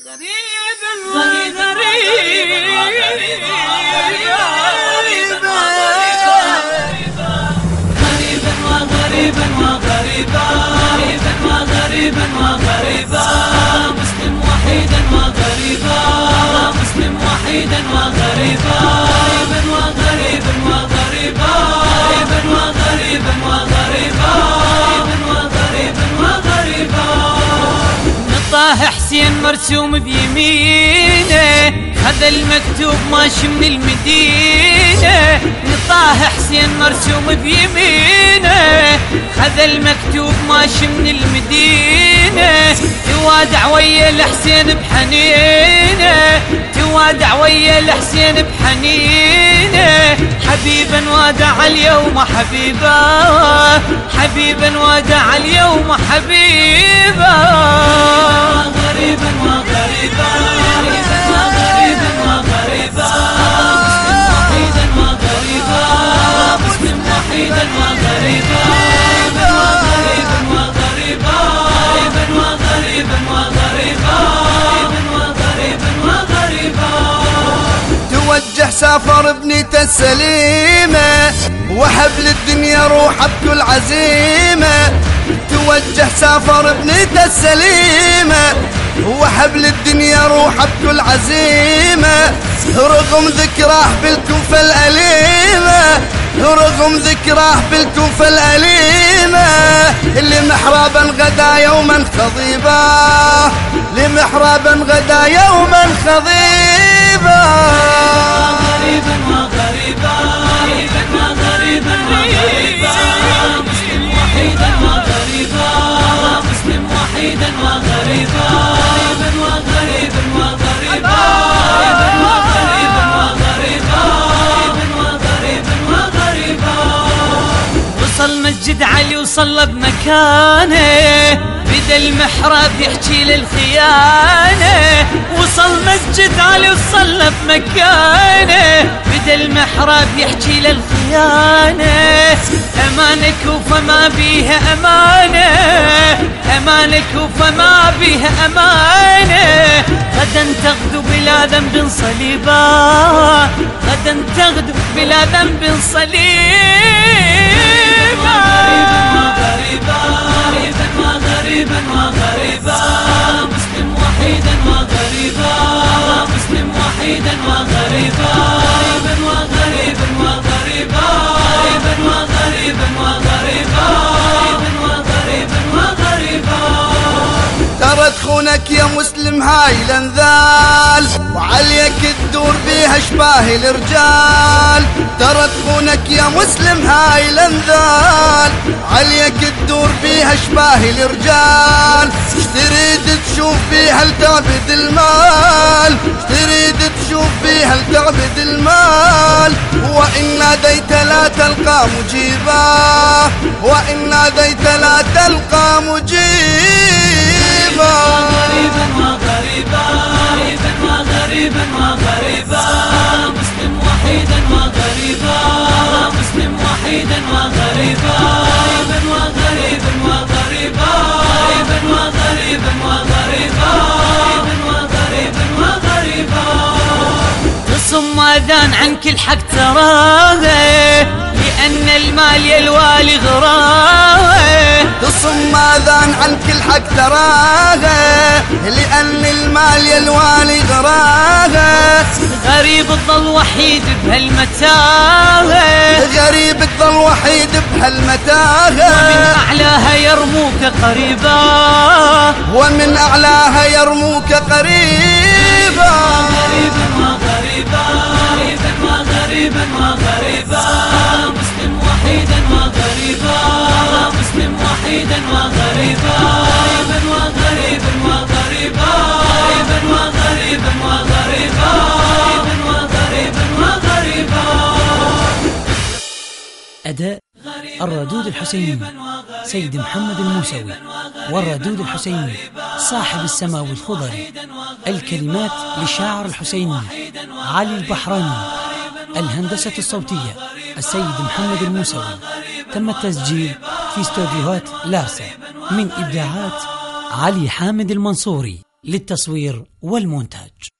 غريب وغريب غريبا وغريبا وغريبا وغريبا وغريبا مسلم وحيدا وغريبا مسلم وحيدا وغريبا وغريبا وغريبا وغريبا وغريبا حسين مرسوم بيمينه هذا المكتوب ماشي من المدينة. نطاه حسين مرسوم بيمينه هذا المكتوب ماشي من المدينة. توادع ويا الحسين بحنينة توادع ويا الحسين بحنينة. حبيبا وادع اليوم حبيبا حبيبا وادع اليوم حبيبا. سافر ابنته السليمة وحبل الدنيا روح بكل عزيمة توجه سافر ابنته السليمة وحبل الدنيا روح بكل عزيمة رغم ذكراه بالكوفة الأليمة رغم ذكراه بالكوفة الأليمة. اللي محرابا غدا يوما خضيبا لمحرابا غدا يوما خضيبا غريبا وغريبا وغريبا وغريبا مسلم وحيدا وغريبا مسلم وحيدا وغريبا وغريبا وغريبا وغريبا وغريبا وغريبا وغريبا وصل مسجد علي وصلى بمكانه. المحراب يحكي للخيانة وصل مسجد علي وصلى بمكانة. بدا المحراب يحكي للخيانة أمانك وفما بيها أمانة. أمانك وفما بيها أمانة. غدا تغدو بلا ذنب صليبا. غدا تغدو بلا ذنب صليبا. تخونك يا مسلم هاي الأنذال. وعليك تدور بيها اشباه الرجال. ترى تخونك يا مسلم هاي الأنذال. عليك تدور بيها اشباه الرجال. تريد تشوف بيها لتعبد المال. تريد تشوف بيها لتعبد المال. وإن ناديت لا تلقى مجيبا. وإن ناديت لا تلقى مجيبا. وحيدا وغريبا أذان عن كل حق تراه لأن المال يا الوالي غراه. تصم أذان عن كل حق تراها لأن المال يا الوالي غراها غريب الظل وحيد بهالمتاهة. غريب تظل وحيد ومن بهالمتاهه أعلاها يرموك قريبا. ومن أعلاها يرموك قريبا. غريبا وغريبا وغريبا وغريبا مسلم وحيدا وغريبا مسلم وحيدا وغريبا وغريبا وغريبا وغريبا وغريبا أداء الردود الحسيني سيد محمد الموسوي والردود الحسيني صاحب السماوي الخضري الكلمات للشاعر الحسيني علي البحراني الهندسة الصوتية السيد محمد الموسوي. تم التسجيل في استوديوهات لارسا من إبداعات علي حامد المنصوري للتصوير والمونتاج.